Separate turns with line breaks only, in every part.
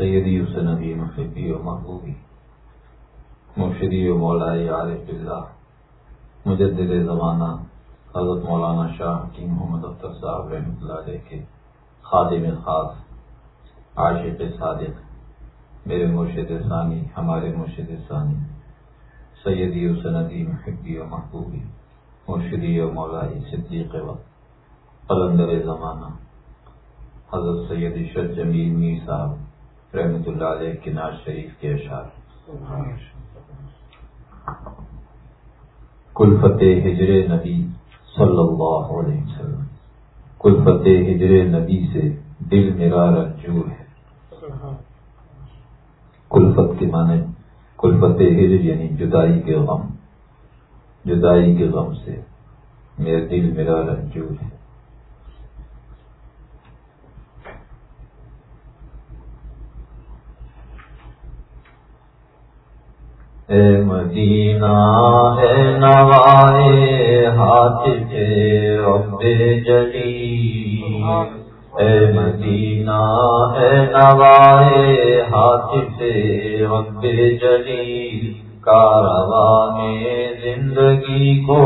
سیدی سندی مفیدی و محبوبی، مرشدی و مولائی عارف اللہ مجدد زمانہ، حضرت مولانا شاہ کی محمد اختر صاحب رحمۃ اللہ علیہ کے خادم خاص، عاشق صادق، میرے مرشد ثانی، ہمارے مرشد ثانی، سیدی و سندی محبی و محبوبی، مرشدی و مولائی صدیق وقت قلندر زمانہ، حضرت سید عشرت جمیل میر صاحب رحمۃ اللہ علیہ کے ناز شریف کے اشعار۔ کل فتح ہجر نبی صلی اللہ علیہ وسلم۔ کل فتح ہجر نبی سے دل میرا رنجور ہے۔ کلفت کے معنی کلفت ہجر یعنی جدائی کے غم۔ جدائی کے غم سے میرا دل میرا رنجور ہے۔ اے مدینہ ہے نوائے ہاتھ کے رب جلی۔ اے مدینہ ہے نوائے ہاتھ سے رب جلی۔ کارواں زندگی کو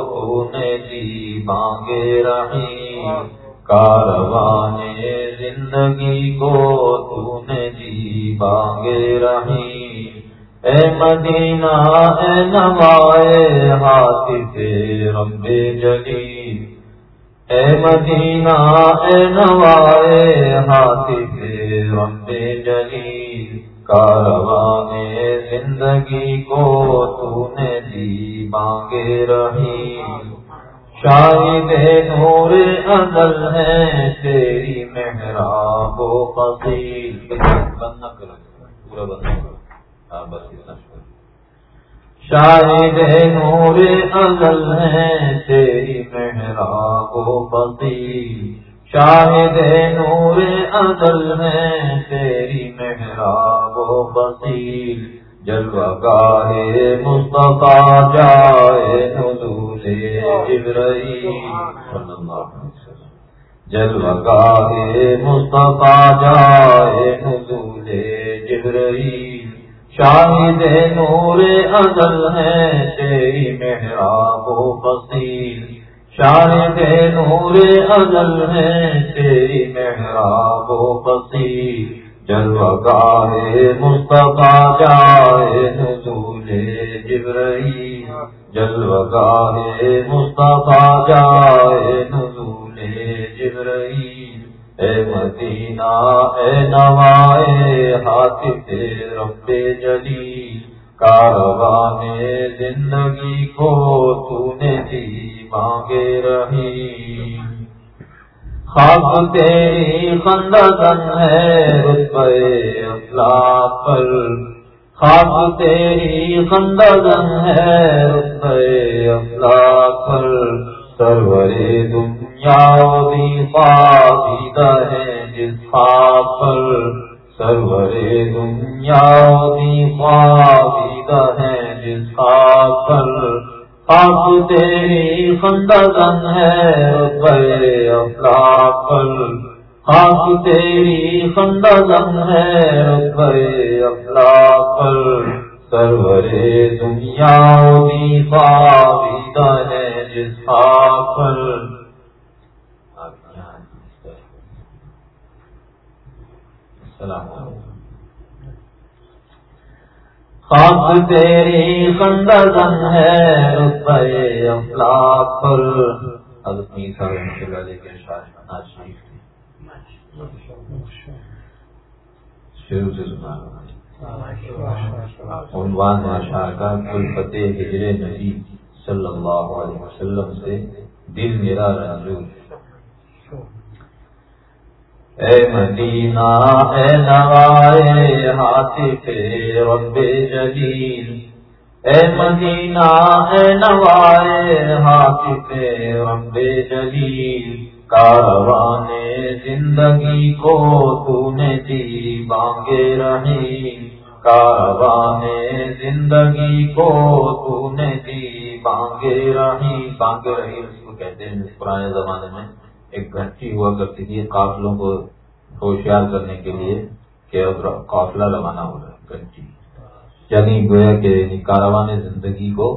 تو نے دی مانگے رہی۔ کارواں زندگی کو تو نے دی مانگے رہی۔ اے مدینہ، اے نوائے ہاتھ سے رب جلی۔ اے مدینہ، اے نوائے ہاتھ سے رب جلی۔ کارواں زندگی کو تو نے دی مانگے رہی۔ شاہد نور ازل ہے، تیری محراب و فصیل بند نہ کرو پورا بند کرو شاہد ہے نور ازل ہے، تیری محراب و بتی شاہد ہے نور ازل ہے، تیری محراب و بتی جلوہ گاہے مصطفیٰ جائے نزول جبرئی جلوہ گاہے مصطفیٰ جائے نزول جبرئی شاہد نور ازل ہے تیری محراب و فصیل۔ شاہد نور ازل ہے تیری محراب و فصیل۔ جلوہ گاہے مصطفیٰ جائے نزول جبرئی جلوہ گاہے مصطفیٰ جائے نزول اے مدینہ، اے نوائے ہاتھ رب جلی کاروان زندگی کو تو نے دی مانگے رہی۔ خاک تیری خندن ہے رتبے افلاق پر۔ خاک تیری خندن ہے رتبے افلاق پر۔ سرور دنیا دی پاکیدہ ہے جس خاک پر سرور دنیا دی پاکیدہ ہے جس خاک پر خاک تیری خندگن ہے بے افلاق پر خاک تیری خندگن ہے بے افلاق پر سرور دنیا دی پاکیدہ ہے جس پر۔ السلام علیکم۔ خاک تیری خندگن ہے رتبے افلاق پر۔ حضرت رحمۃ اللہ علیہ کے شاہ شریف شروع سے سنا عنوان اشعار کا کل فتح ہجر نبی صلی اللہ علیہ وسلم سے دل میرا رنجور اے مدینہ، اے نوائے ہاتھ رب جلیل۔ اے مدینہ، اے نوائے ہاتھ رب جلیل۔ کاروان زندگی کو تو نے دی بانگے رہی۔ کاروان زندگی کو تو نے دی بانگے رہی بانگے رہی اس کو کہتے ہیں پرانے زمانے میں ایک گھنٹی ہوا کرتی تھی قافلوں کو ہوشیار کرنے کے لیے کہ اب قافلہ روانہ ہو رہا ہے گنجی یعنی گویا کہ یعنی کاروان زندگی کو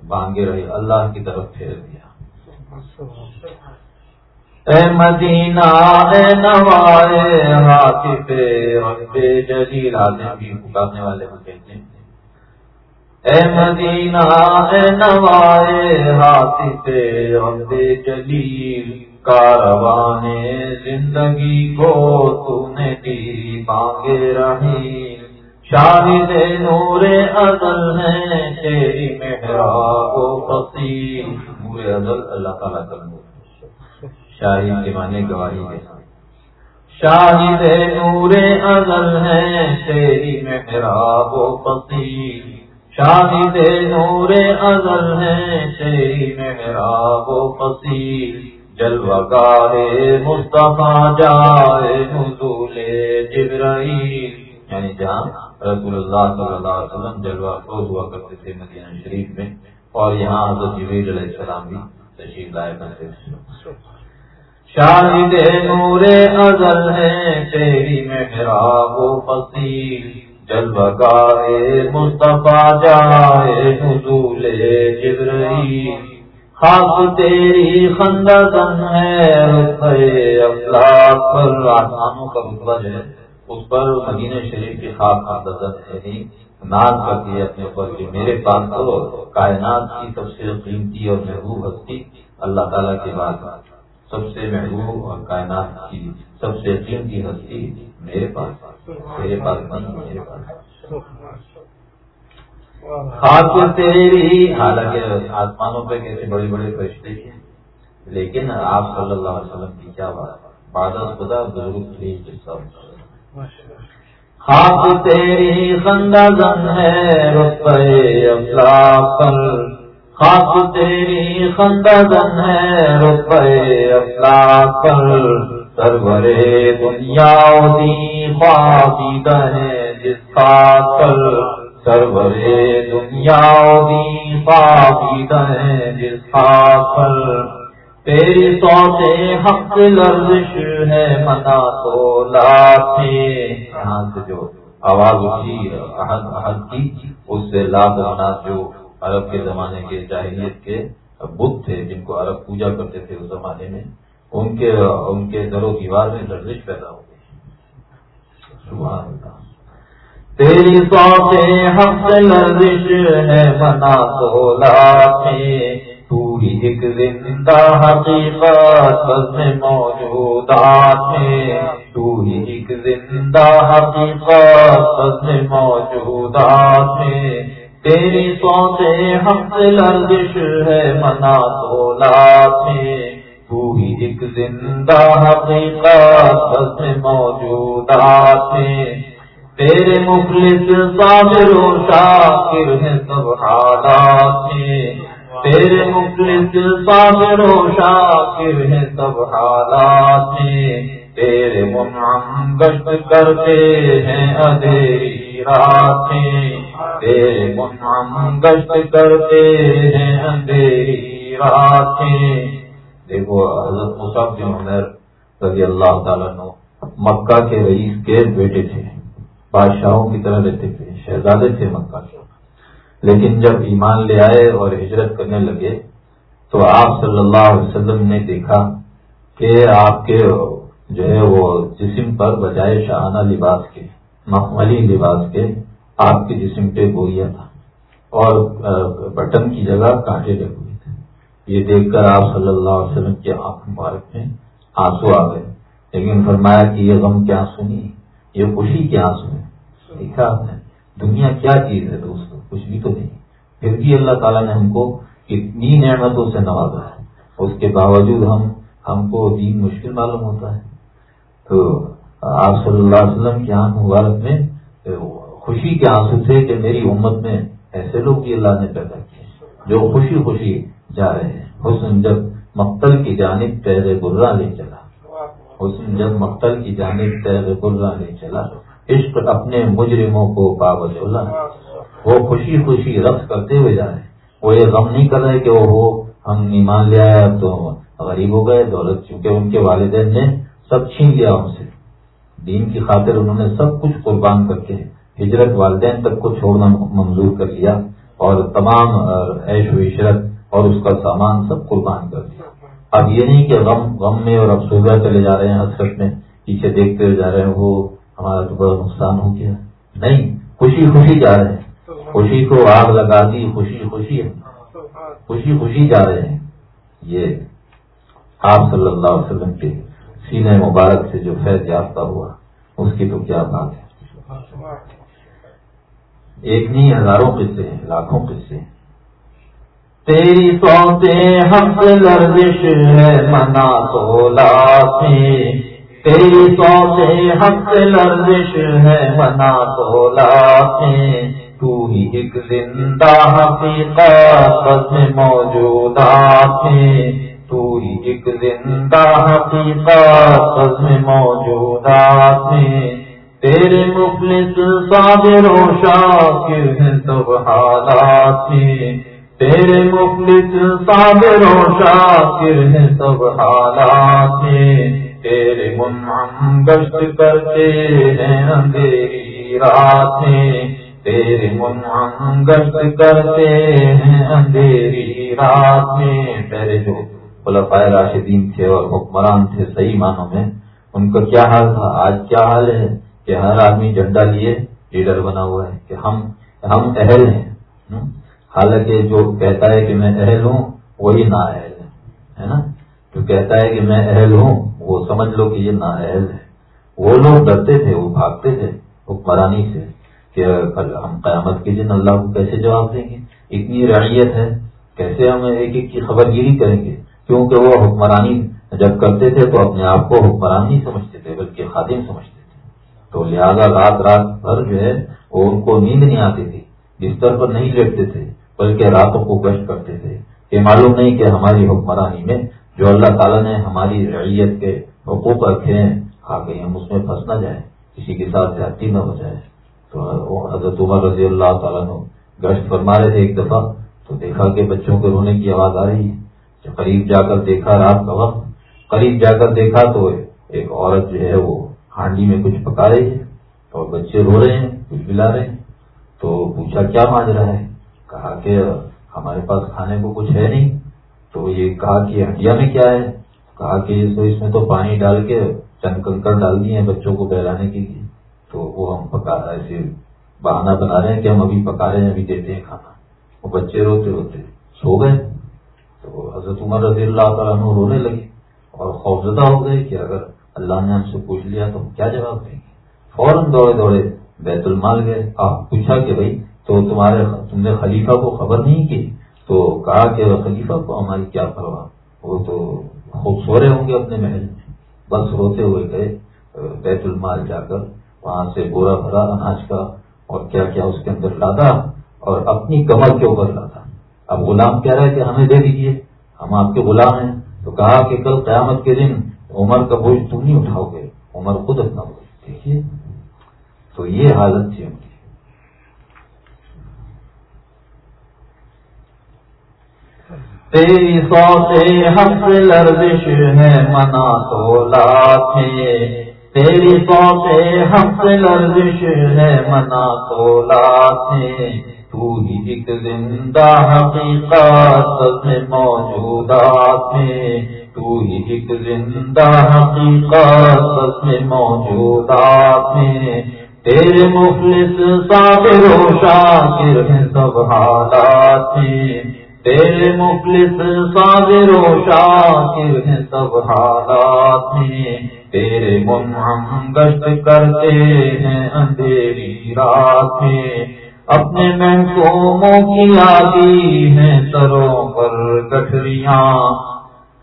بانگے رہے اللہ کی طرف پھیر دیا اے مدینہ، اے نوائے، ہاتھ پہ جلیل آدمی بھی پکارنے والے کو کہتے ہیں۔ اے مدینہ، اے نوائے، ہاتھ پہ رب جلیل، کاروان زندگی کو تو نے دی بانگے رہی شاہد نور ازل ہے تیری محراب و فصیل نور ازل اللہ تعالیٰ کا نور شاہد کے معنی گواہی ہے شاہد نور ازل ہے تیری محراب و فصیل شاہد نور ازل ہے تیری محراب و فصیل جلوہ گاہ مصطفیٰ جائے نزول جبرائیل۔ یعنی جہاں رسول اللہ صلی اللہ علیہ وسلم جلوہ فوز ہوا کرتے تھے مدینہ شریف میں، اور یہاں حضرت جبیل علیہ السلام بھی تشریف لائے کرتے تھے۔ شاہد نور ازل ہے، تیری محراب و فصیل۔ جلوہ گائے مصطفیٰ جائے نزول جبرائیل۔ خاص تیری خندن ہے رکھے افلاق پر آسانوں کا رتبہ ہے، اس پر مدینہ شریف کی خاص یعنی ناز کرتی ہے اپنے اوپر کہ میرے پاس تو کائنات کی سب سے قیمتی اور محبوب ہستی اللہ تعالیٰ کے بعد سب سے محبوب اور کائنات کی سب سے قیمتی ہستی میرے پاس میرے پاس نہیں میرے پاس۔ خاص تیری حالانکہ آسمانوں پہ کیسے بڑے بڑے فرشتے ہیں۔ لیکن آپ صلی اللہ علیہ وسلم کی کیا بات بادل خدا بزرگ تھی سب۔ خاک تیری خندہ زن ہے۔ روپے پر خاک تیری خندہ زن ہے روپے پر سرورے دنیا دی خوابی ہے جس کا کل سرورے دنیا دی خوابی ہے جس کا کل تیری سوتے حق لرزش ہے، منا تو لاتے یہاں سے جو، آواز اٹھی، احد احد کی، اس سے لاد منا جو۔ عرب کے زمانے کے جاہلیت کے بدھ تھے، جن کو عرب پوجا کرتے تھے اس زمانے میں، ان کے ان کے در و دیوار میں لرزش پیدا ہو گئی۔ سبحان اللہ۔ تیری سوتے حق لرزش ہے منا تو لاتے تو ہی ایک زندہ حقیقت میں موجودات میں۔ تو ہی ایک زندہ حقیقت میں موجودات میں۔ تیری سوچے ہم سے لرزش ہے، منا تو میں تو ہی ایک زندہ حقیقت میں موجودات میں تیرے مخلص صابر و شاکر ہیں سب حالات میں تیرے مخلص صابر و شاکر ہیں سب حالات میں تیرے منعم گشت کرتے ہیں ادھیری راتیں تیرے منعم گشت کرتے ہیں اندھیری راتیں۔ دیکھو، حضرت مصعب بن عمر رضی اللہ تعالیٰ نو مکہ کے رئیس کے بیٹے تھے۔ بادشاہوں کی طرح رہتے تھے، شہزادے تھے مکہ کے۔ لیکن جب ایمان لے آئے اور ہجرت کرنے لگے تو آپ صلی اللہ علیہ وسلم نے دیکھا کہ آپ کے جو ہے وہ جسم پر بجائے شاہانہ لباس کے، مخملی لباس کے آپ کے جسم پہ گویا تھا اور بٹن کی جگہ کانٹے لگے ہوئے تھے۔ یہ دیکھ کر آپ صلی اللہ علیہ وسلم کے آنکھ مبارک میں آنسو آ گئے۔ لیکن فرمایا کہ یہ غم کیا سنی؟ یہ خوشی کے آنسو ہے دیکھا آپ نے۔ دنیا کیا چیز ہے دوست کچھ بھی تو نہیں۔ پھر بھی اللہ تعالیٰ نے ہم کو اتنی نعمتوں سے نوازا ہے۔ اس کے باوجود ہم ہم کو دین مشکل معلوم ہوتا ہے۔ تو آپ صلی اللہ علیہ وسلم کے آنکھ مبارک میں خوشی کے آنسو تھے کہ میری امت میں ایسے لوگ بھی اللہ نے پیدا کیے جو خوشی خوشی جا رہے ہیں۔ حسن جب مقتل کی جانب تیر برا لے چلا۔ حسن جب مقتل کی جانب تیر برا لے چلا۔ عشق اپنے مجرموں کو پابل چلا وہ خوشی خوشی رقص کرتے ہوئے جا رہے وہ یہ غم نہیں کر رہے کہ وہ ہو ہم ایمان لے آئے تو غریب ہو گئے، دولت چونکہ ان کے والدین نے سب چھین لیا ان سے۔ دین کی خاطر انہوں نے سب کچھ قربان کر کے ہجرت والدین تک کو چھوڑنا منظور کر لیا اور تمام عیش و عشرت اور اس کا سامان سب قربان کر دیا۔ اب یہ نہیں کہ غم غم میں اور افسودہ چلے جا رہے ہیں، حسرت میں پیچھے دیکھتے جا رہے ہیں، وہ ہمارا تو بڑا نقصان ہو گیا۔ نہیں، خوشی خوشی جا رہے ہیں۔ خوشی کو آگ لگا دی، خوشی خوشی ہے۔ خوشی خوشی جا رہے ہیں۔ یہ آپ صلی اللہ علیہ وسلم کے سینے مبارک سے جو فیض یافتہ ہوا، اس کی تو کیا بات ہے؟ ایک نہیں، ہزاروں قصے ہیں، لاکھوں قصے ہیں۔ تیری سوتے ہم لرزش ہے، منا تو لاتے تیری سوتے ہم لرزش ہے، منا تو لاتے تو ہی ایک زندہ حقیقت میں موجودات تو ہی ایک زندہ حقیقت میں موجودات تیرے مفلس صابر و شاکر ہیں سب حالات تیرے مفلس صابر و شاکر ہیں سب حالات تیرے منعم گشت کرتے ہیں اندھیری رات تیرے منعم گشت کرتے ہیں اندھیری رات میں۔ پہلے جو خلفائے راشدین تھے اور حکمران تھے، صحیح معنوں میں ان کا کیا حال تھا؟ آج کیا حال ہے؟ کہ ہر آدمی جھنڈا لیے، لیڈر بنا ہوا ہے کہ ہم ہم اہل ہیں حالانکہ جو کہتا ہے کہ میں اہل ہوں، وہی نا اہل ہے نا؟ جو کہتا ہے کہ میں اہل ہوں، وہ سمجھ لو کہ یہ نا اہل ہے۔ وہ لوگ ڈرتے تھے، وہ بھاگتے تھے حکمرانی سے کہ ہم قیامت کے دن اللہ کو کیسے جواب دیں گے؟ اتنی رعیت ہے، کیسے ہم ایک ایک کی خبر گیری کریں گے؟ کیونکہ وہ حکمرانی جب کرتے تھے تو اپنے آپ کو حکمران نہیں سمجھتے تھے، بلکہ خادم سمجھتے تھے۔ تو لہذا رات رات بھر جو ہے وہ ان کو نیند نہیں آتی تھی، بستر پر نہیں لیٹتے تھے، بلکہ راتوں کو گشت کرتے تھے۔ یہ معلوم نہیں کہ ہماری حکمرانی میں جو اللہ تعالیٰ نے ہماری رعیت کے حقوق رکھے ہیں آ کے ہم اس میں پھنس نہ جائیں، کسی کے ساتھ زیادتی نہ ہو جائے۔ تو حضرت عمر رضی اللہ تعالیٰ نے گشت فرما رہے تھے ایک دفعہ، تو دیکھا کہ بچوں کے رونے کی آواز آ رہی ہے۔ جب قریب جا کر دیکھا رات کا وقت، قریب جا کر دیکھا تو ایک عورت جو ہے وہ ہانڈی میں کچھ پکا رہی ہے اور بچے رو رہے ہیں، کچھ پلا رہے ہیں۔ تو پوچھا، کیا مانج رہا ہے؟ کہا کہ، ہمارے پاس کھانے کو کچھ ہے نہیں۔ تو یہ کہا کہ ہڈیا میں کیا ہے؟ کہا کہ اس میں تو پانی ڈال کے چند کنکر ڈال دیے ہیں بچوں کو بہلانے کے لیے۔ تو وہ ہم پکا ایسے بہانا بنا رہے ہیں کہ ہم ابھی پکا رہے ہیں، ابھی دیتے ہیں کھانا۔ وہ بچے روتے روتے سو گئے۔ تو حضرت عمر رضی اللہ تعالیٰ رونے لگے اور خوفزدہ ہو گئے کہ اگر اللہ نے ہم سے پوچھ لیا، تو ہم کیا جواب دیں گے؟ فوراً دوڑے دوڑے بیت المال گئے۔ آپ پوچھا کہ بھائی، تو تمہارے تم نے خلیفہ کو خبر نہیں کی؟ تو کہا کہ خلیفہ کو ہماری کیا پرواہ؟ وہ تو خوب سو رہے ہوں گے اپنے محل میں۔ بس روتے ہوئے گئے، بیت المال جا کر وہاں سے بورا بھرا اناج کا اور کیا کیا اس کے اندر لادا اور اپنی کمر کے اوپر لادا۔ اب غلام کہہ رہا ہے کہ ہمیں دے دیجیے ہم آپ کے غلام ہیں۔ تو کہا کہ کل قیامت کے دن عمر کا بوجھ تم نہیں اٹھاؤ گے، عمر خود اپنا بوجھ، دیکھیے۔ تو یہ حالت تھی ان کی۔ تیری سو سے ہم سے لرزش ہے منا تو لاتے تیری سو سے ہم سے لرزش ہے منا تو لاتے تو ہی ایک زندہ حقیقت میں موجودات تو ہی ایک زندہ حقیقت میں موجودات میں تیرے مفلس صابر و شاکر ہیں سب حالات میں۔ تیرے مفلس صابر و شاکر ہیں سب حالات میں۔ تیرے منعم گشت کرتے ہیں اندھیری رات میں۔ اپنے محکوموں کی لادی ہیں سروں پر گٹریاں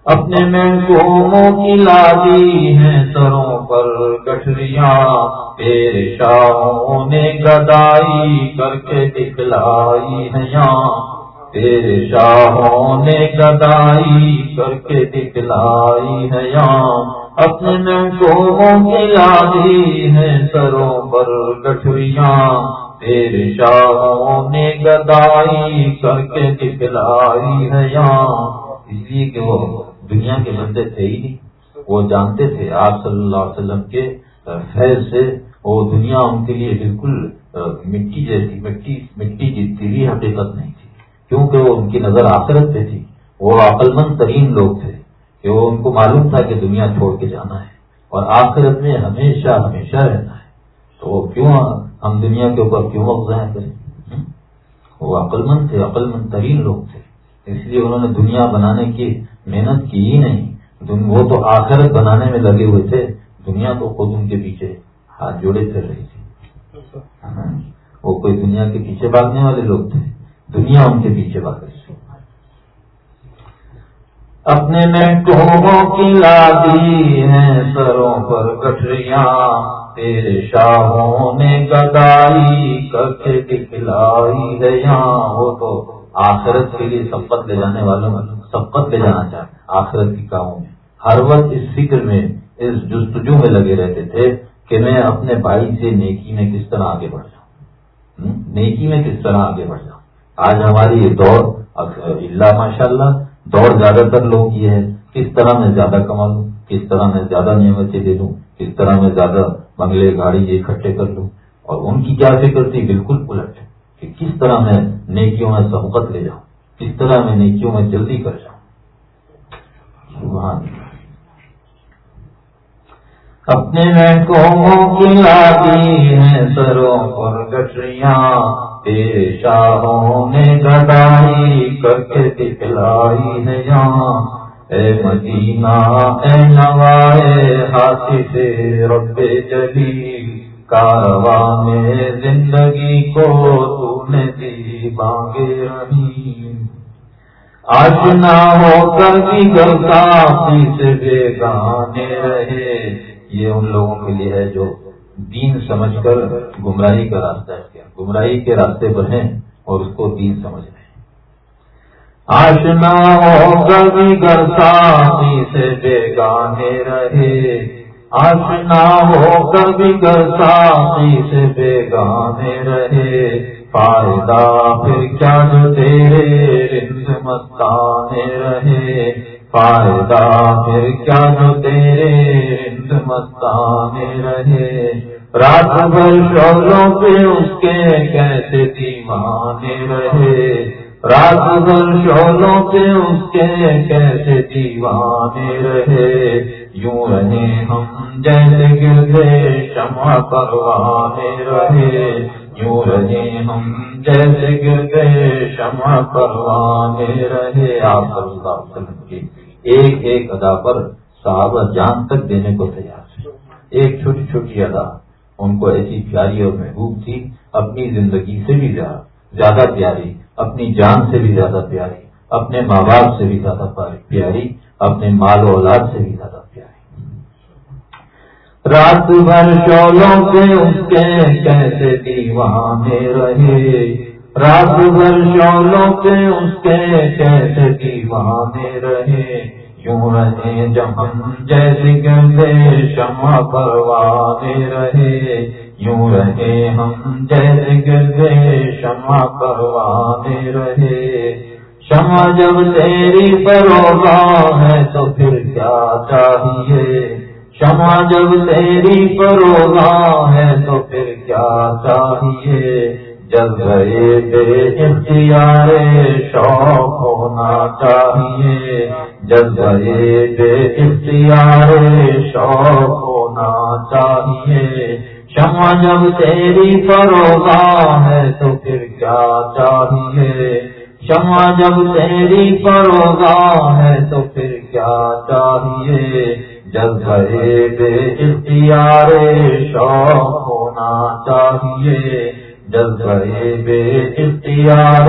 اپنے محکوموں کی لادی ہیں سروں پر گٹریاں تیرے شاہوں نے گدائی کر کے دکھلائی ہے یہاں تیرے شاہوں نے گدائی کر کے دکھلائی ہے یہاں اپنے کو لادی ہے سروں پر گٹھریاں تیرے شاہوں نے گدائی کر کے دکھلائی ہے یہاں اس کہ وہ دنیا کے بندے تھے ہی نہیں۔ وہ جانتے تھے آپ صلی اللہ علیہ وسلم کے فیض سے۔ وہ دنیا ان کے لیے بالکل مٹی جیسی، مٹی مٹی جتتی بھی حقیقت نہیں تھی۔ کیونکہ وہ ان کی نظر آخرت پہ تھی۔ وہ عقل مند ترین لوگ تھے کہ وہ ان کو معلوم تھا کہ دنیا چھوڑ کے جانا ہے اور آخرت میں ہمیشہ ہمیشہ رہنا ہے۔ تو وہ کیوں ہم دنیا کے اوپر کیوں افزائیں کریں؟ وہ عقل مند تھے عقل مند ترین لوگ تھے۔ اس لیے انہوں نے دنیا بنانے کی محنت کی ہی نہیں وہ تو آخرت بنانے میں لگے ہوئے تھے، دنیا تو خود ان کے پیچھے ہاتھ جوڑے پھر رہی تھی ہاں، وہ کوئی دنیا کے پیچھے بھاگنے والے لوگ تھے، دنیا ان کے پیچھے بھاگ رہی تھی اپنے میں کی لادی ہیں سروں پر گٹریاں تیرے شاہوں نے گدائی کر کے دکھلائی ہے یہاں، وہ تو آخرت کے لیے سبقت لے جانے والوں سبقت لے جانا چاہتے آخرت کی کاموں میں۔ ہر وقت اس فکر میں، اس جستجو میں لگے رہتے تھے کہ میں اپنے بھائی سے نیکی میں کس طرح آگے بڑھ جاؤں۔ نیکی میں کس طرح آگے بڑھ جاؤں؟ آج ہماری یہ دور اللہ ماشاء اللہ دور زیادہ تر لوگ یہ ہے کس طرح میں زیادہ کما لوں؟ کس طرح میں زیادہ نعمتیں دے دوں؟ کس طرح میں زیادہ بنگلے گاڑی یہ اکٹھے کر لوں؟ اور ان کی کیا فکر تھی؟ بالکل الٹ۔ کہ کس طرح میں نیکیوں میں سبقت لے جاؤں، کس طرح میں نیکیوں میں جلدی کر جاؤں؟ اپنے میں لادی ہیں سروں پر گٹریاں تیرے شاہوں نے گدائی کر کے دکھلائی ہے یہاں اے مدینہ، اے نوائے ہاتھی سے رب جلی کارواں میں زندگی کو تو نے بانگے رہی آشنا ہو کر بھی گلتا سے بے گانے رہے۔ یہ ان لوگوں کے لیے ہے جو دین سمجھ کر گمراہی کا راستہ کیا گمراہی کے راستے پر ہیں اور اس کو دین سمجھ رہے ہیں۔ آشنا ہو کر بھی گلتا سے بے گانے رہے۔ آشنا ہو کر بھی گلتا سے بے گانے رہے۔ فائدہ، پھر کیا جو تیرے مستانے رہے؟ فائدہ، پھر کیا جو تیرے مستانے رہے؟ رات بھر شولوں پہ اس کے کیسے دیوانے رہے؟ رات بھر شولوں پہ اس کے کیسے دیوانے رہے؟ یوں رہے ہم جیسے گردے شمع پروانے رہے۔ ہم جیسے گرتے شمع پروانے رہے آپ صلی اللہ علیہ وسلم کی۔ ایک ایک ادا پر صحابہ جان تک دینے کو تیار تھے۔ ایک چھوٹی چھوٹی ادا۔ ان کو ایسی پیاری اور محبوب تھی، اپنی زندگی سے بھی زیادہ پیاری، اپنی جان سے بھی زیادہ پیاری، اپنے ماں باپ سے بھی زیادہ پیاری، اپنے مال و اولاد سے بھی زیادہ رات بھر شولوں سے اس کے کیسے دیوانے رہے۔ رات بھر شولوں سے اس کے کیسے دیوانے رہے۔ یوں رہے جب ہم جیسے گندے شمع پروانے رہے۔ یوں رہے ہم جیسے گندے شمع پروانے رہے۔ شمع جب تیری پروگا ہے تو پھر کیا چاہیے؟ شمع جب تیری پروگا ہے تو پھر کیا چاہیے؟ جب بے اختیار شوق ہونا چاہیے۔ جب بے اختیار شوق ہونا چاہیے۔ شمع جب تیری پروگا ہے تو پھر کیا چاہیے؟ شمع جب تیری پروگا ہے تو پھر کیا چاہیے؟ جب بے اختیار شوق ہونا چاہیے۔ جب بے اختیار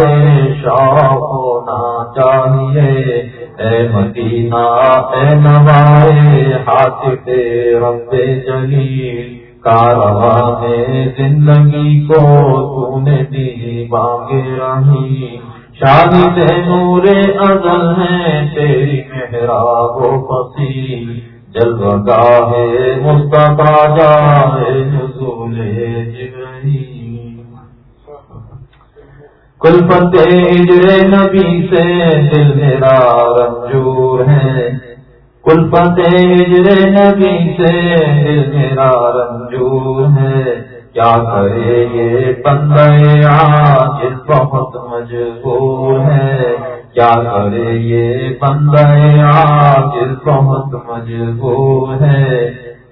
شوق ہونا چاہیے۔ اے مدینہ، اے نوائے، ہاتھ پہ رب جلی کارواں زندگی کو تو نے دی مانگے رہی۔ شادی نور ازل ہے تیری محراب و پسی جلوہ گاہ مصطفیٰ جائے نزول کل فتح اجر نبی سے دل میرا رنجور ہے۔ کل پتے ہجر نبی سے دل میرا رنجور ہے۔ کیا کرے یہ بندے آج بہت مجبور ہے کیا کرے یہ بندے آج بہت مجبور ہے۔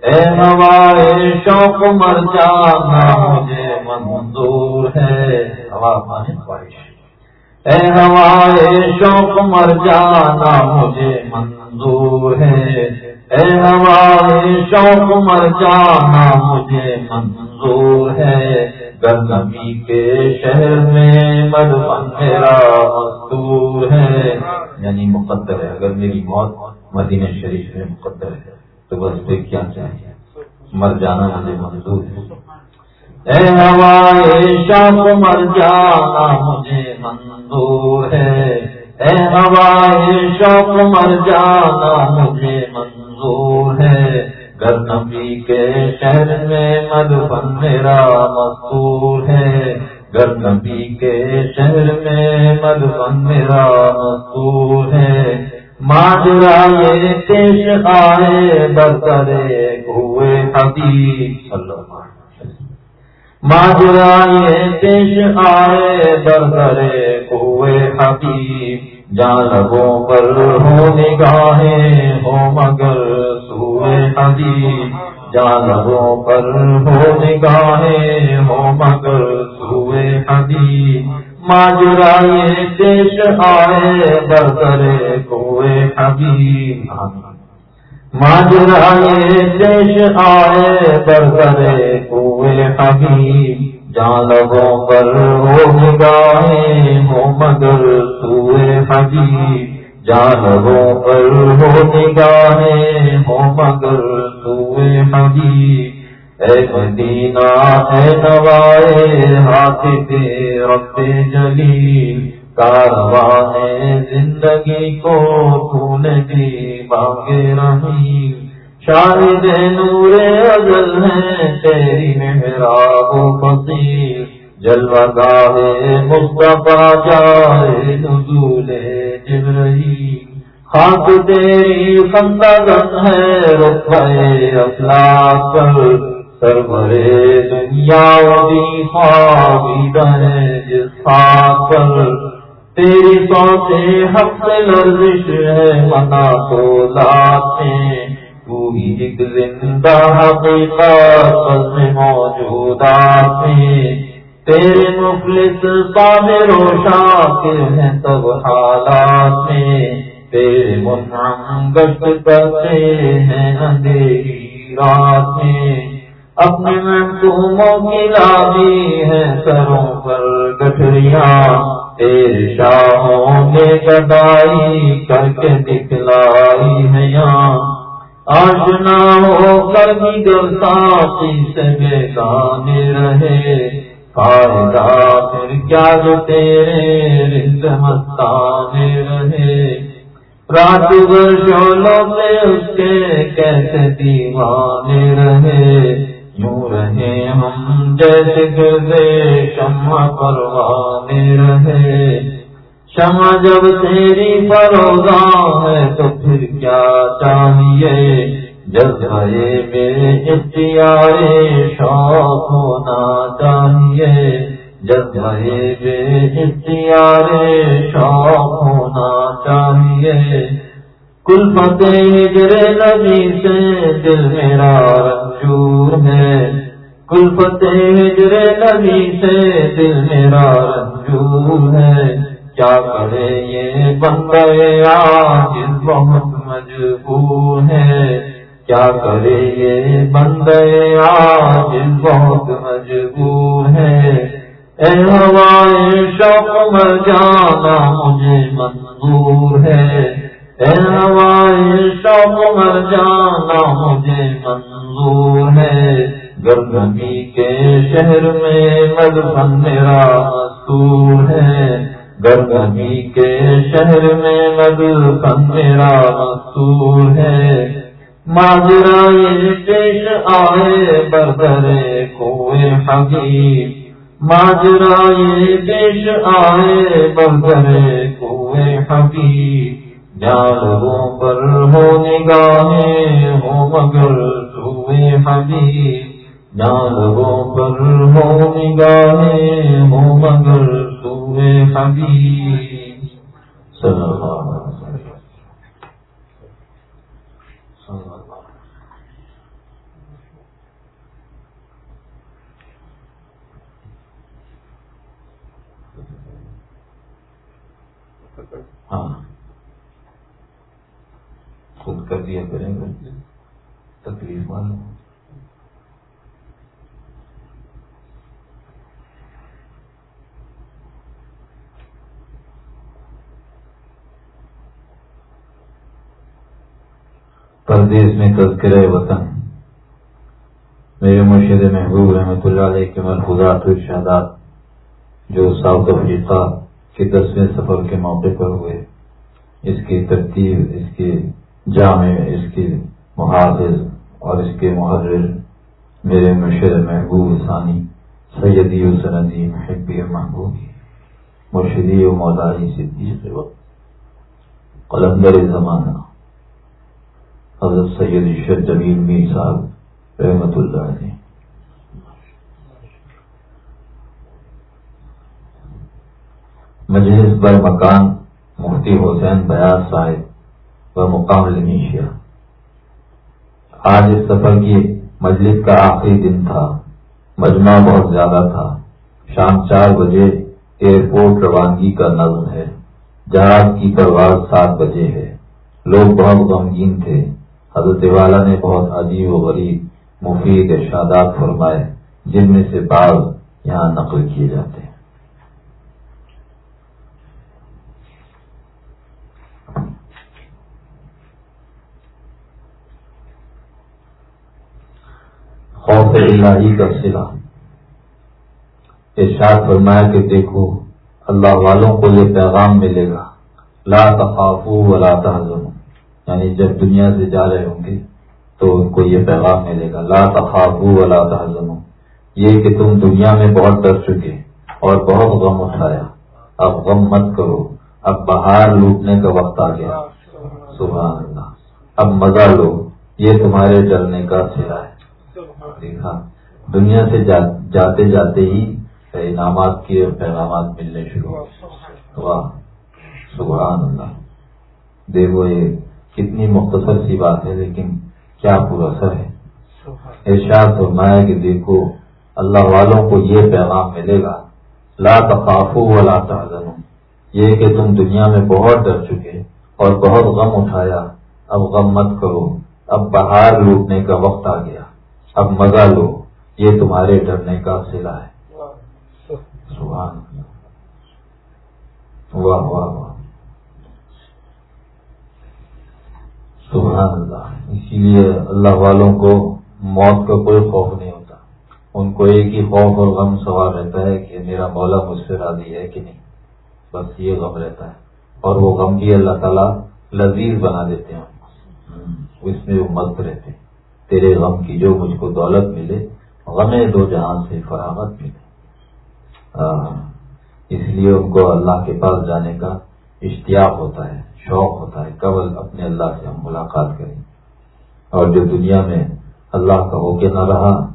اے ہوائے شوق مر جانا مجھے منظور ہے۔ ہوا پانی خواہش۔ اے ہوائے شوق مر جانا مجھے منظور ہے۔ اے ہوائے شوق مر جانا مجھے منظور ہے۔ گرنمی کے شہر میں مدفن میرا مزدور ہے۔ یعنی مقدر ہے۔ اگر میری موت مدینہ شریف میں مقدر ہے، تو بس پہ کیا چاہیے؟ مر جانا مجھے منظور ہے۔ اے ہوائے شام مر جانا مجھے منظور ہے۔ اے ہوائے شوق مر جانا مجھے منظور ہے۔ گر نبی کے شہر میں مدفن میرا مستور ہے۔ گر نبی کے شہر میں مدفن میرا مستور ہے۔ ماجرا یہ پیش آئے برترے ہوئے حبیب۔ ماجرا یہ پیش آئے برترے ہوئے حبیب۔ جانبوں پر ہو نگاہیں ہو مگر سوئے حبیب جانبوں پر ہو نگاہیں ہو مگر سوئے حبیب ماجرا یہ پیش آئے برترے کوئے حبیب ماجرا یہ پیش آئے برترے کوئے حبیب جان لگوں پر ہو نگاہیں ہو مگر سوئے حبیب جان پر ہو نگاہیں ہو مگر سوئے حبیب اے مدینہ، اے نوائے، ہاتھ کے رب جلیل۔ کارواں زندگی کو خون بھی مانگے رہی شاہد نور ازل ہے تیری محراب و فصیل جلوہ گاہے مصطفیٰ جائے نزول جبرائیل۔ خاک تیری خندگن ہے رفعے افلاق پر سربرے دنیا بھی خوابیدہ ہے جس خاک پر۔ تیری سو حق لرزش ہے، منا تو لاتے تو ہی ایک زندہ حقیقت میں موجودات میں تیرے مفلس صابر و شاکر ہیں تب حالات میں۔ تیرے منعم گشت کرتے ہیں اندھیری رات میں۔ اپنے محکوموں کی لابی ہے سروں پر گٹریاں تیرے شاہوں نے گدائی کر کے دکھلائی ہے یہاں۔ آشنا ہو کر بھی گرساتی سے بے گانے رہے۔ فائدہ پھر کیا جو تیرے رند مستانے رہے رات گر شولوں سے اس کے کیسے دیوانے رہے؟ یوں رہے ہم جیسے گردے شمع پروانے رہے۔ شمع جب تیری پروگا ہے تو پھر کیا چاہیے؟ جب رہے بے اختیار شوق ہونا چاہیے جب رہے بے اختیار شوق ہونا چاہیے کل فتح گرے نبی سے دل میرا رنجور ہے۔ کل فتح گرے نبی سے دل میرا رنجور ہے۔ کیا کرے یہ بندے آج بہت مجبور ہے کیا کرے یہ بندے؟ آج بہت مجبور ہے۔ اے ہوائے شوق مر جانا مجھے منظور ہے۔ شوق مر جانا مجھے منظور ہے۔ گرگمی کے شہر میں مدفن میرا مستور ہے۔ گرگمی کے شہر میں مدفن میرا مستور ہے۔ ماجرا یہ پیش آئے بردرے کوئے حبیب۔ ماجرا یہ پیش آئے بردرے کوئے حبیب۔ جانوروں پر ہو نگاہیں ہو مگر سوئے حبیب۔ جانوروں پر ہو نگاہیں ہو مگر سوئے حبیب۔ صلی اللہ علیہ وسلم ہاں خود کر دیا کریں گے۔ تکلیف معلوم۔ پردیش میں تذکرہ وطن۔ میرے مرشد محبوب رحمۃ اللہ علیہ کے ملفوظات ارشادات جو ساؤتھ افریقہ کے دسویں سفر کے موقع پر ہوئے۔ اس کی ترتیب، اس کی جامع اس کے محافظ اور اس کے محرر میرے مشر محبوب ثانی سیدی و سندی محبی محبوبی مرشدی و مولائی صدیق وقت، قلندر زمانہ، حضرت سید عشرت جمیل میر صاحب، رحمت اللہ علیہ۔ مجلس بر مکان مفتی حسین بیاض صاحب و مقام لمیشیا آج اس سفر کی مجلس کا آخری دن تھا۔ مجمع بہت زیادہ تھا۔ شام چار بجے ایئرپورٹ روانگی کا نظم ہے۔ جہاز کی پرواز سات بجے ہے۔ لوگ بہت غمگین تھے۔ حضرت والا نے بہت عجیب و غریب مفید ارشادات فرمائے، جن میں سے بعض یہاں نقل کیے جاتے ہیں خوف الہی کا سلا ارشاد فرمایا کہ دیکھو، اللہ والوں کو یہ پیغام ملے گا، لا تخافو ولا تحزنو۔ یعنی جب دنیا سے جا رہے ہوں گے تو ان کو یہ پیغام ملے گا، لا تخافو ولا تحزنو۔ یہ کہ تم دنیا میں بہت ڈر چکے اور بہت غم اٹھایا۔ اب غم مت کرو، اب باہر لوٹنے کا وقت آ گیا۔ سبحان اللہ۔ اب مزہ لو، یہ تمہارے ڈرنے کا سلا ہے۔ دیکھا۔ دنیا سے جاتے جاتے ہی انعامات کے پیغامات ملنے شروع واہ، سبحان اللہ۔ دیکھو یہ کتنی مختصر سی بات ہے، لیکن کیا پورا اثر ہے؟ ارشاد فرمایا کہ دیکھو، اللہ والوں کو یہ پیغام ملے گا، لا تخافو ولا تحزنو۔ یہ کہ تم دنیا میں بہت ڈر چکے اور بہت غم اٹھایا، اب غم مت کرو۔ اب باہر لوٹنے کا وقت آ گیا۔ اب مزہ لو، یہ تمہارے ڈرنے کا سلا ہے۔ سبحان واہ واہ واہ۔ سبحان اللہ۔ اسی لیے اللہ والوں کو موت کا کوئی خوف نہیں ہوتا۔ ان کو ایک ہی خوف اور غم سوال رہتا ہے کہ میرا مولا مجھ سے راضی ہے کہ نہیں۔ بس یہ غم رہتا ہے۔ اور وہ غم بھی اللہ تعالیٰ لذیذ بنا دیتے ہیں۔ اس میں وہ مست رہتے ہیں۔ تیرے غم کی جو مجھ کو دولت ملے، غم دو جہاں سے فراغت ملے۔ اس لیے ان کو اللہ کے پاس جانے کا اشتیاق ہوتا ہے، شوق ہوتا ہے، قبل اپنے اللہ سے ہم ملاقات کریں۔ اور جو دنیا میں اللہ کا ہو کے نہ رہا،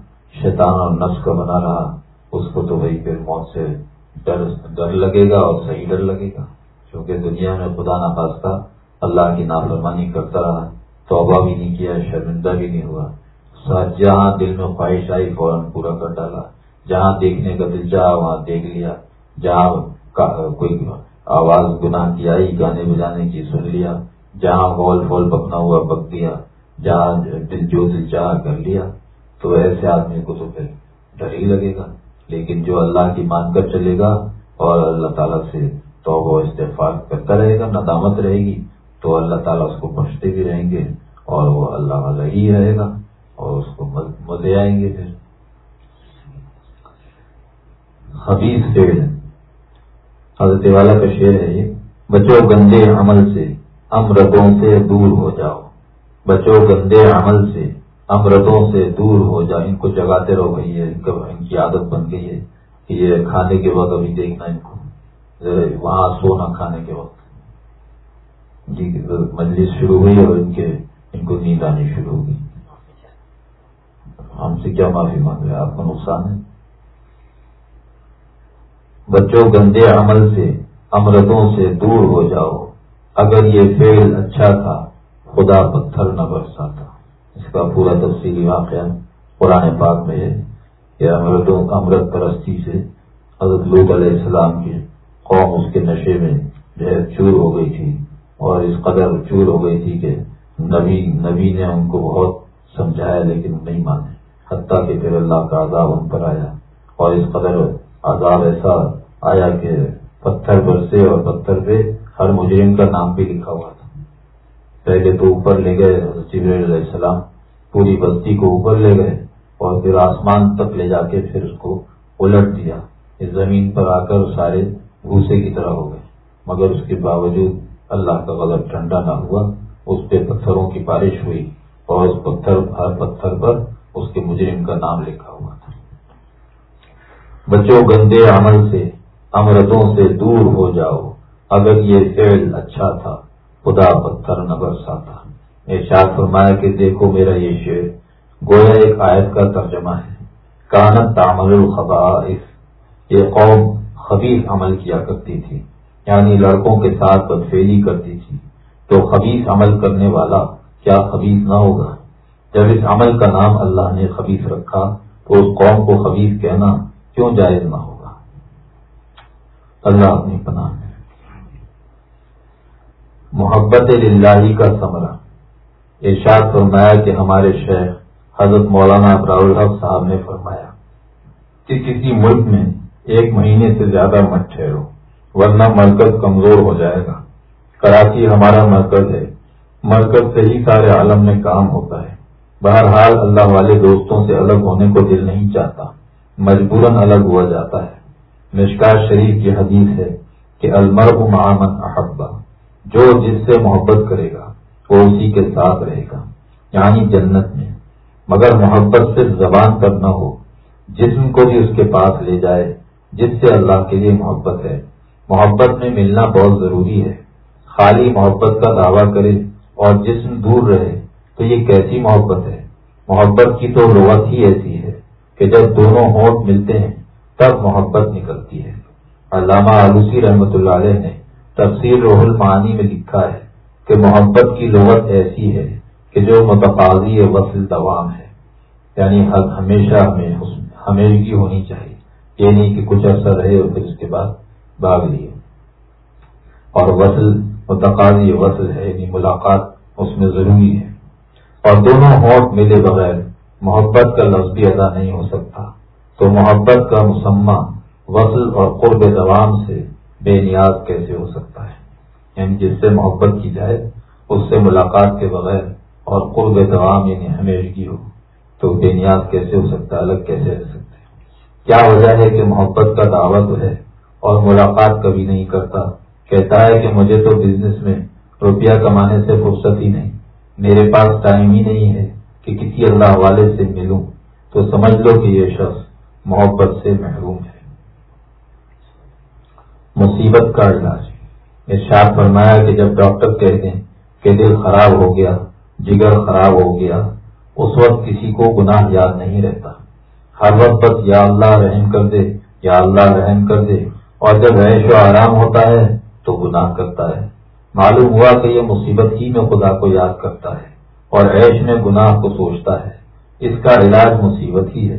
شیطان اور نفس کا بنا رہا، اس کو تو وہی پھر موت سے ڈر ڈر لگے گا اور صحیح ڈر لگے گا۔ کیونکہ دنیا میں خدا نہ خاصہ اللہ کی نافرمانی کرتا رہا۔ توبہ بھی نہیں کیا، شرمندہ بھی نہیں ہوا۔ جہاں دل میں خواہش آئی، فوراً پورا کر ڈالا۔ جہاں دیکھنے کا دل چاہا، وہاں دیکھ لیا۔ جہاں کوئی آواز گناہ کی آئی، گانے بجانے کی سن لیا۔ جہاں ہال فول پکنا ہوا، پک دیا۔ جہاں دل جو دل چاہ کر لیا۔ تو ایسے آدمی کو تو پھر ڈر ہی لگے گا۔ لیکن جو اللہ کی مان کر چلے گا، اور اللہ تعالیٰ سے تو وہ استفاق کرتا رہے گا، ندامت رہے گی۔ تو اللہ تعالیٰ اس کو پہنچتے بھی رہیں گے اور وہ اللہ والا ہی رہے گا اور اس کو مزے آئیں گے پھر۔ حبیز پیڑ حضرت والا کا شعر ہے یہ، بچو گندے عمل سے امرتوں سے دور ہو جاؤ۔ بچو گندے عمل سے امرتوں سے دور ہو جاؤ۔ ان کو جگاتے رہو گئی ہے ان کی عادت بن گئی ہے کہ یہ کھانے کے وقت ابھی دیکھنا ان کو۔ وہاں سونا کھانے کے وقت۔ جی مجلس شروع ہوئی اور ان کے ان کو نیند آنی شروع ہوگی ہم سے کیا معافی مانگ رہے آپ کو نقصان ہے؟ بچوں، گندے عمل سے امرتوں سے دور ہو جاؤ۔ اگر یہ فیل اچھا تھا، خدا پتھر نہ برسا تھا اس کا پورا تفصیلی واقعہ پرانے پاک میں ہے کہ امرتوں امرت پرستی سے حضرت لوگ علیہ السلام کی قوم اس کے نشے میں جو ہے چور ہو گئی تھی۔ اور اس قدر چور ہو گئی تھی کہ نبی نبی نے ان کو بہت سمجھایا لیکن نہیں مانے۔ حتیٰ کہ پھر اللہ کا عذاب ان پر آیا۔ اور اس قدر عذاب ایسا آیا کہ پتھر برسے اور پتھر پہ ہر مجرم کا نام بھی لکھا ہوا تھا۔ پہلے تو اوپر لے گئے علیہ السلام، پوری بستی کو اوپر لے گئے اور پھر آسمان تک لے جا کے پھر اس کو الٹ دیا۔ اس زمین پر آ کر سارے بھوسے کی طرح ہو گئے، مگر اس کے باوجود اللہ کا غضب ٹھنڈا نہ ہوا، اس پہ پتھروں کی بارش ہوئی اور اس پتھر، ہر پتھر پر اس کے مجرم کا نام لکھا ہوا تھا۔ بچوں گندے عمل سے، امرتوں سے دور ہو جاؤ۔ اگر یہ فعل اچھا تھا، خدا پتھر نہ برسا تھا ارشاد فرمایا کہ دیکھو میرا یہ شعر، گویا ایک آیت کا ترجمہ ہے۔ کانت تعمل الخبائث، یہ قوم خبیص عمل کیا کرتی تھی۔ یعنی لڑکوں کے ساتھ بدفیلی کرتی تھی، تو خبیص عمل کرنے والا کیا خبیص نہ ہوگا؟ جب اس عمل کا نام اللہ نے خبیص رکھا، تو اس قوم کو خبیص کہنا کیوں جائز نہ ہوگا؟ اللہ اپنی پناہ میں محبت اللہ کا سمرا ارشاد فرمایا کہ ہمارے شیخ حضرت مولانا الحق صاحب نے فرمایا کہ کسی ملک میں ایک مہینے سے زیادہ مت ٹھہرو۔ ورنہ مرکز کمزور ہو جائے گا۔ کراچی ہمارا مرکز ہے۔ مرکز سے ہی سارے عالم میں کام ہوتا ہے۔ بہرحال اللہ والے دوستوں سے الگ ہونے کو دل نہیں چاہتا۔ مجبوراً الگ ہوا جاتا ہے۔ مشکار شریف کی حدیث ہے کہ المر معامن احبا جو جس سے محبت کرے گا، وہ اسی کے ساتھ رہے گا۔ یعنی جنت میں۔ مگر محبت صرف زبان پر نہ ہو۔ جسم کو بھی اس کے پاس لے جائے، جس سے اللہ کے لیے محبت ہے۔ محبت میں ملنا بہت ضروری ہے۔ خالی محبت کا دعویٰ کرے اور جسم دور رہے تو یہ کیسی محبت ہے؟ محبت کی تو لغت ہی ایسی ہے کہ جب دونوں ہوٹ ملتے ہیں تب محبت نکلتی ہے۔ علامہ آلوسی رحمت اللہ علیہ نے تفسیر روح المعانی میں لکھا ہے کہ محبت کی لغت ایسی ہے کہ جو متقاضی وصل دوام ہے۔ یعنی ہمیشہ ہمیں ہمیشگی ہونی چاہیے۔ یہ نہیں کہ کچھ عرصہ رہے اور پھر اس کے بعد بھاگ لیے اور وصل متقاضی وصل ہے یعنی ملاقات اس میں ضروری ہے۔ اور دونوں ہوٹ ملے بغیر محبت کا لفظ بھی ادا نہیں ہو سکتا۔ تو محبت کا مسمہ وصل اور قرب دوام سے بے نیاز کیسے ہو سکتا ہے؟ یعنی جس سے محبت کی جائے، اس سے ملاقات کے بغیر اور قرب دوام یعنی ہمیشگی ہو۔ تو بے نیاز کیسے ہو سکتا ہے؟ الگ کیسے رہ سکتے کیا وجہ ہے کہ محبت کا دعوت ہے؟ اور ملاقات کبھی نہیں کرتا۔ کہتا ہے کہ مجھے تو بزنس میں روپیہ کمانے سے فرصت ہی نہیں۔ میرے پاس ٹائم ہی نہیں ہے کہ کسی اللہ والے سے ملوں۔ تو سمجھ لو کہ یہ شخص محبت سے محروم ہے۔ مصیبت کا علاج۔ ارشاد فرمایا کہ جب ڈاکٹر کہتے ہیں کہ دل خراب ہو گیا، جگر خراب ہو گیا، اس وقت کسی کو گناہ یاد نہیں رہتا۔ ہر وقت بس یا اللہ رحم کر دے، یا اللہ رحم کر دے۔ اور جب عیش و آرام ہوتا ہے تو گناہ کرتا ہے۔ معلوم ہوا کہ یہ مصیبت ہی میں خدا کو یاد کرتا ہے اور عیش میں گناہ کو سوچتا ہے۔ اس کا علاج مصیبت ہی ہے۔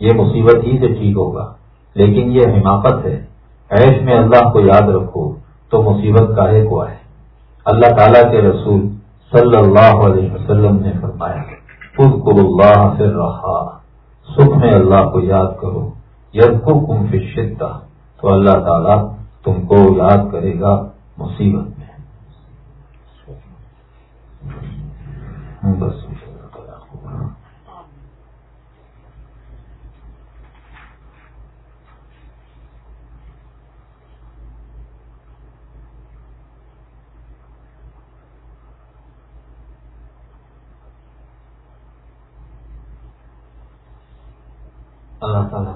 یہ مصیبت ہی سے ٹھیک ہوگا۔ لیکن یہ حماقت ہے۔ عیش میں اللہ کو یاد رکھو تو مصیبت کاہے کو آئے۔ اللہ تعالیٰ کے رسول صلی اللہ علیہ وسلم نے فرمایا خود کو اللہ سے رہا سکھ میں اللہ کو یاد کرو۔ ید کو کم تو اللہ تعالیٰ تم کو یاد کرے گا مصیبت بس اللہ تعالیٰ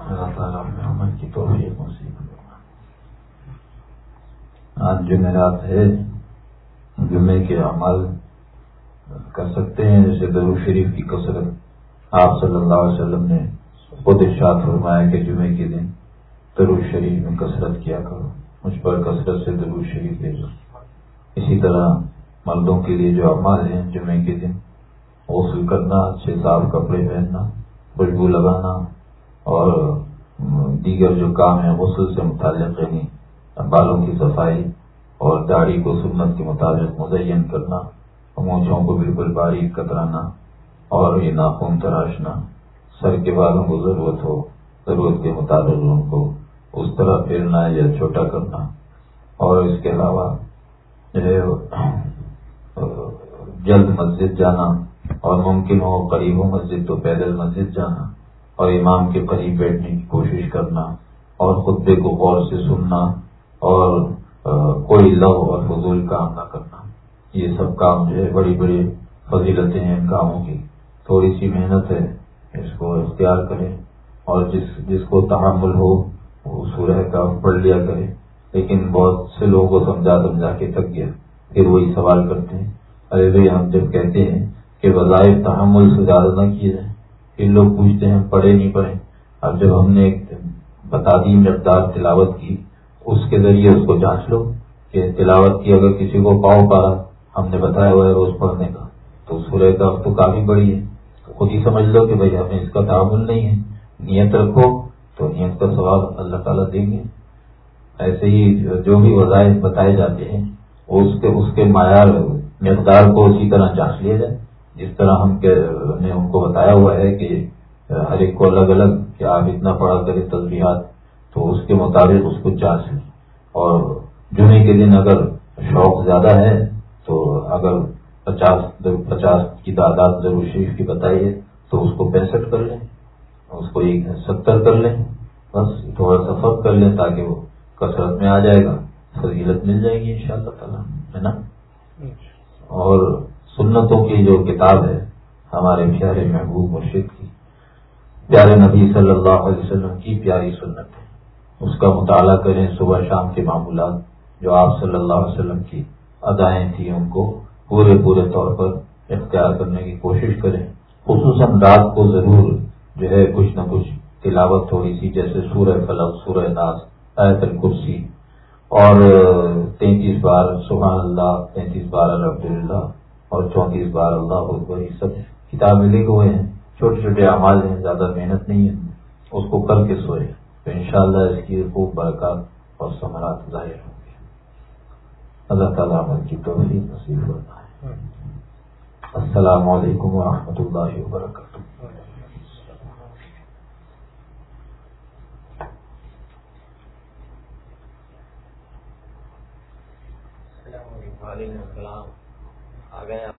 اللہ تعالیٰ عمل کی توفیق آج جمعرات ہے، جمعے کے عمل کر سکتے ہیں، جیسے درو شریف کی کثرت آپ صلی اللہ علیہ وسلم نے خود ارشاد فرمایا کہ جمعے کے دن درو شریف میں کثرت کیا کرو۔ مجھ پر کثرت سے درو شریف لے اسی طرح مردوں کے لیے جو اعمال ہیں، جمعے کے دن غسل کرنا، اچھے صاف کپڑے پہننا، خوشبو لگانا اور دیگر جو کام ہیں، غسل سے متعلق یعنی بالوں کی صفائی اور داڑھی کو سنت کے مطابق مزین کرنا، مونچھوں کو بالکل باریک کترانا اور یہ ناخن تراشنا، سر کے بالوں کو ضرورت ہو، ضرورت کے مطابق ان کو اس طرح پھیرنا یا چھوٹا کرنا۔ اور اس کے علاوہ جلد مسجد جانا اور ممکن ہو قریب ہو مسجد تو پیدل مسجد جانا اور امام کے قریب بیٹھنے کی کرنا اور خطبے کو غور سے سننا اور کوئی لو اور فضول کام نہ کرنا۔ یہ سب کام جو ہے بڑی بڑی فضیلتیں ہیں ان کاموں کی۔ تھوڑی سی محنت ہے، اس کو اختیار کریں اور جس جس کو تحمل ہو، وہ سورہ کا پڑھ لیا کرے۔ لیکن بہت سے لوگوں کو سمجھا سمجھا کے تک گیا۔ پھر وہی سوال کرتے ہیں، ارے بھائی، ہم جب کہتے ہیں کہ وظائف تحمل سے زیادہ نہ کیے جائیں، پھر لوگ پوچھتے ہیں، پڑھے نہیں پڑھے۔ اب جب ہم نے ایک بتا دی مقدار تلاوت کی، اس کے ذریعے اس کو جانچ لو کہ تلاوت کی اگر کسی کو پاؤ پا ہم نے بتایا ہوا ہے روز پڑھنے کا۔ تو سورہ کا تو کافی بڑی ہے۔ خود ہی سمجھ لو کہ بھائی ہمیں اس کا تعامل نہیں ہے۔ نیت رکھو تو نیت کا ثواب اللہ تعالیٰ دیں گے۔ ایسے ہی جو بھی وظائف بتائے جاتے ہیں، اس کے اس کے معیار، مقدار کو اسی طرح جانچ لیا جائے۔ جس طرح ہم نے ان کو بتایا ہوا ہے کہ ہر ایک کو الگ الگ کہ آپ اتنا پڑھا کریں تصویرات تو اس کے مطابق اس کو چانچ لیں اور جمعے کے دن اگر شوق زیادہ ہے تو اگر پچاس پچاس کی تعداد ضرور شریف کی بتائیے تو اس کو پینسٹھ کر لیں اس کو ایک ستر کر لیں بس تھوڑا سا فرق کر لیں تاکہ وہ کثرت میں آ جائے گا۔ فضیلت مل جائے گی ان شاء اللہ تعالیٰ ہے نا؟ اور سنتوں کی جو کتاب ہے ہمارے پیارے محبوب مرشد کی پیارے نبی صلی اللہ علیہ وسلم کی پیاری سنت ہے۔ اس کا مطالعہ کریں صبح شام کے معمولات جو آپ صلی اللہ علیہ وسلم کی ادائیں تھیں ان کو پورے پورے طور پر اختیار کرنے کی کوشش کریں۔ خصوصاً رات کو ضرور جو ہے کچھ نہ کچھ تلاوت تھوڑی سی، جیسے سورہ فلق، سورہ ناز آیت الکرسی۔ اور تینتیس بار سبحان اللہ، تینتیس بار الحمد للہ اور چونتیس بار اللہ اکبر، یہ سب کتابیں لکھے ہوئے ہیں۔ چھوٹے چھوٹے اعمال ہیں، زیادہ محنت نہیں ہے۔ اس کو کر کے سوئے۔ تو انشاءاللہ اس کی خوب برکات اور ثمرات ظاہر ہوں گے۔ اللہ تعالیٰ عمل کی توفیق نصیب ہوتا ہے السلام علیکم ورحمۃ اللہ وبرکاتہ۔
وعلیکم السلام۔ آ گئے